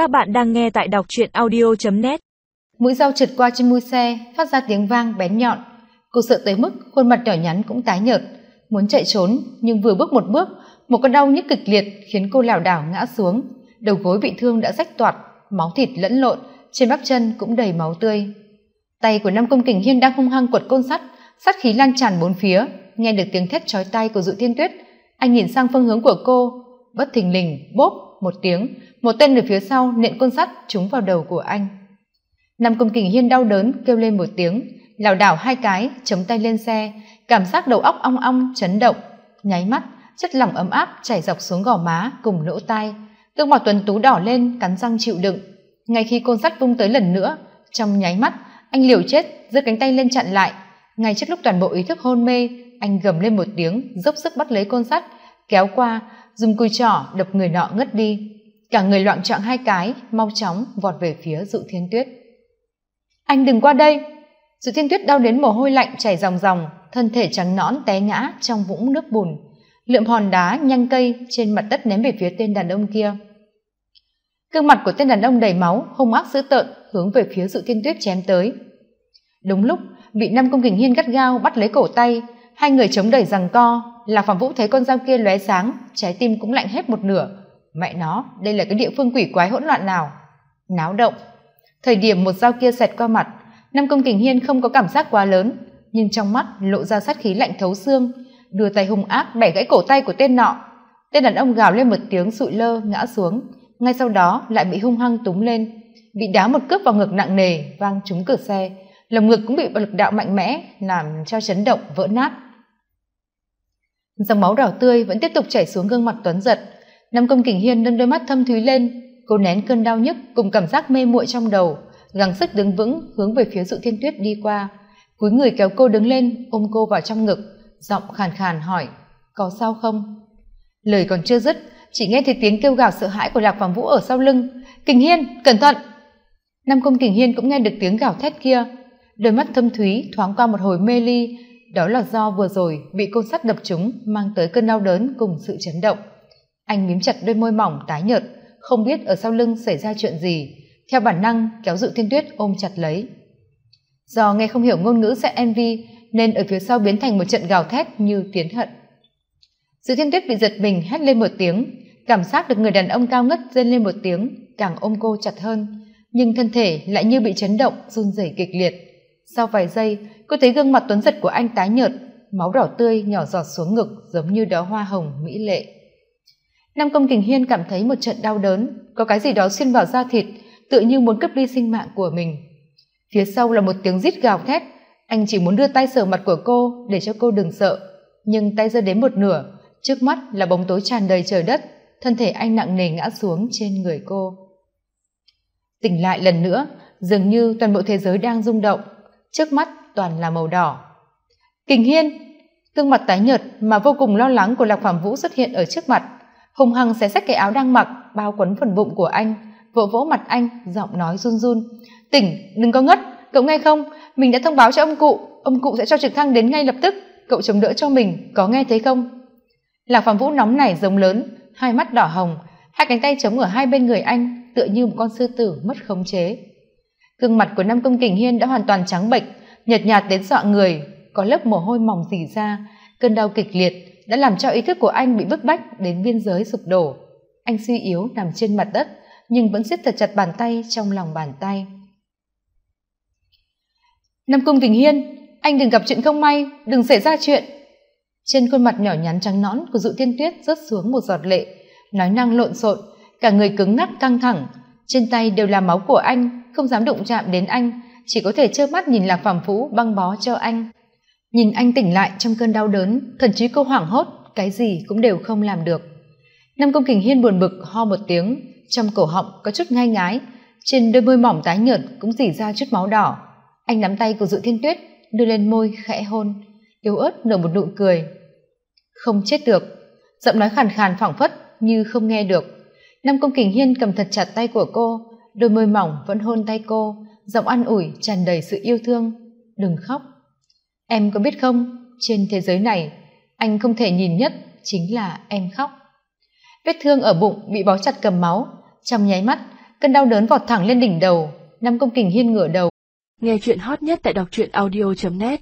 Các bạn đang nghe tại đọc truyện audio.net Mũi dao trượt qua trên mui xe, phát ra tiếng vang bén nhọn. Cô sợ tới mức khuôn mặt nhỏ nhắn cũng tái nhợt, muốn chạy trốn nhưng vừa bước một bước, một cơn đau nhức kịch liệt khiến cô lảo đảo ngã xuống. Đầu gối bị thương đã rách toạc, máu thịt lẫn lộn, trên bắp chân cũng đầy máu tươi. Tay của Nam Công Kình Hiên đang hung hăng quật côn sắt, sắt khí lan tràn bốn phía, nghe được tiếng thét chói tai của Dụ Thiên Tuyết, anh nhìn sang phương hướng của cô, bất thình lình bốp một tiếng, một tên ở phía sau nện côn sắt trúng vào đầu của anh. Nam công kình hiên đau đớn kêu lên một tiếng, lảo đảo hai cái, chống tay lên xe, cảm giác đầu óc ong ong, chấn động. Nháy mắt, chất lỏng ấm áp chảy dọc xuống gò má cùng lỗ tai. Gương mặt tuấn tú đỏ lên, cắn răng chịu đựng. Ngay khi côn sắt vung tới lần nữa, trong nháy mắt, anh liều chết, giơ cánh tay lên chặn lại. Ngay trước lúc toàn bộ ý thức hôn mê, anh gầm lên một tiếng, dốc sức bắt lấy côn sắt, kéo qua dùng cùi trỏ đập người nọ ngất đi. Cả người loạn trọng hai cái, mau chóng vọt về phía dụ thiên tuyết. Anh đừng qua đây. Dụ thiên tuyết đau đến mồ hôi lạnh chảy ròng ròng, thân thể trắng nõn té ngã trong vũng nước bùn. Lượm hòn đá nhanh cây trên mặt đất ném về phía tên đàn ông kia. Gương mặt của tên đàn ông đầy máu, hung ác dữ tợn, hướng về phía dụ thiên tuyết chém tới. Đúng lúc, bị năm công kình hiên gắt gao bắt lấy cổ tay, hai người chống đẩy rằng co lạc phạm vũ thấy con dao kia lóe sáng, trái tim cũng lạnh hết một nửa. Mẹ nó, đây là cái địa phương quỷ quái hỗn loạn nào? Náo động. Thời điểm một dao kia xẹt qua mặt, năm công kình hiên không có cảm giác quá lớn, nhưng trong mắt lộ ra sát khí lạnh thấu xương, đưa tay hung ác bẻ gãy cổ tay của tên nọ. Tên đàn ông gào lên một tiếng sụi lơ, ngã xuống. Ngay sau đó lại bị hung hăng túng lên, bị đá một cước vào ngực nặng nề, vang trúng cửa xe. Lồng ngực cũng bị lực đạo mạnh mẽ, làm cho chấn động, vỡ nát dòng máu đỏ tươi vẫn tiếp tục chảy xuống gương mặt tuấn giật. Nam công kình hiên nâng đôi mắt thâm thúy lên, cô nén cơn đau nhức cùng cảm giác mê muội trong đầu, gắng sức đứng vững hướng về phía dụ thiên tuyết đi qua. Cúi người kéo cô đứng lên, ôm cô vào trong ngực, giọng khàn khàn hỏi, có sao không? Lời còn chưa dứt, chỉ nghe thấy tiếng kêu gào sợ hãi của lạc phàm vũ ở sau lưng. Kình hiên, cẩn thận! Nam công kình hiên cũng nghe được tiếng gào thét kia. Đôi mắt thâm thúy thoáng qua một hồi mê ly đó là do vừa rồi bị côn sắt đập trúng mang tới cơn đau đớn cùng sự chấn động. Anh mím chặt đôi môi mỏng tái nhợt, không biết ở sau lưng xảy ra chuyện gì, theo bản năng kéo dự thiên tuyết ôm chặt lấy. Do nghe không hiểu ngôn ngữ sẽ envy nên ở phía sau biến thành một trận gào thét như tiến hận. Dự thiên tuyết bị giật mình hét lên một tiếng, cảm giác được người đàn ông cao ngất rên lên một tiếng, càng ôm cô chặt hơn, nhưng thân thể lại như bị chấn động, run rẩy kịch liệt sau vài giây, cô thấy gương mặt tuấn giật của anh tái nhợt, máu đỏ tươi nhỏ giọt xuống ngực giống như đó hoa hồng mỹ lệ. Nam công kình hiên cảm thấy một trận đau đớn, có cái gì đó xuyên vào da thịt, tự như muốn cướp đi sinh mạng của mình. Phía sau là một tiếng rít gào thét, anh chỉ muốn đưa tay sờ mặt của cô để cho cô đừng sợ. Nhưng tay giơ đến một nửa, trước mắt là bóng tối tràn đầy trời đất, thân thể anh nặng nề ngã xuống trên người cô. Tỉnh lại lần nữa, dường như toàn bộ thế giới đang rung động trước mắt toàn là màu đỏ. Kình hiên, gương mặt tái nhợt mà vô cùng lo lắng của lạc phạm vũ xuất hiện ở trước mặt. Hùng hăng xé xách cái áo đang mặc, bao quấn phần bụng của anh, vỗ vỗ mặt anh, giọng nói run run. Tỉnh, đừng có ngất, cậu nghe không? Mình đã thông báo cho ông cụ ông cụ sẽ cho trực thăng đến ngay lập tức. Cậu chống đỡ cho mình, có nghe thấy không? Lạc phạm vũ nóng nảy giống lớn, hai mắt đỏ hồng, hai cánh tay chống ở hai bên người anh, tựa như một con sư tử mất khống chế gương mặt của nam công kình hiên đã hoàn toàn trắng bệnh nhợt nhạt đến dọa người, có lớp mồ hôi mỏng dỉ ra. Cơn đau kịch liệt đã làm cho ý thức của anh bị bức bách đến biên giới sụp đổ. Anh suy yếu nằm trên mặt đất, nhưng vẫn siết thật chặt bàn tay trong lòng bàn tay. Nam cung kình hiên, anh đừng gặp chuyện không may, đừng xảy ra chuyện. Trên khuôn mặt nhỏ nhắn trắng nõn của dụ thiên tuyết rớt xuống một giọt lệ, nói năng lộn xộn, cả người cứng ngắc căng thẳng, trên tay đều là máu của anh không dám đụng chạm đến anh, chỉ có thể trơ mắt nhìn lạc phàm phú băng bó cho anh. Nhìn anh tỉnh lại trong cơn đau đớn thần trí cô hoảng hốt, cái gì cũng đều không làm được. Nam công kình hiên buồn bực ho một tiếng, trong cổ họng có chút ngai ngái, trên đôi môi mỏng tái nhợt cũng dỉ ra chút máu đỏ. Anh nắm tay của dự thiên tuyết, đưa lên môi khẽ hôn, yếu ớt nở một nụ cười. Không chết được. Giọng nói khàn khàn phảng phất như không nghe được. Nam công kình hiên cầm thật chặt tay của cô đôi môi mỏng vẫn hôn tay cô, giọng an ủi tràn đầy sự yêu thương. Đừng khóc. Em có biết không, trên thế giới này, anh không thể nhìn nhất chính là em khóc. Vết thương ở bụng bị bó chặt cầm máu, trong nháy mắt, cơn đau đớn vọt thẳng lên đỉnh đầu năm công kình hiên ngửa đầu. Nghe chuyện hot nhất tại đọc truyện audio net.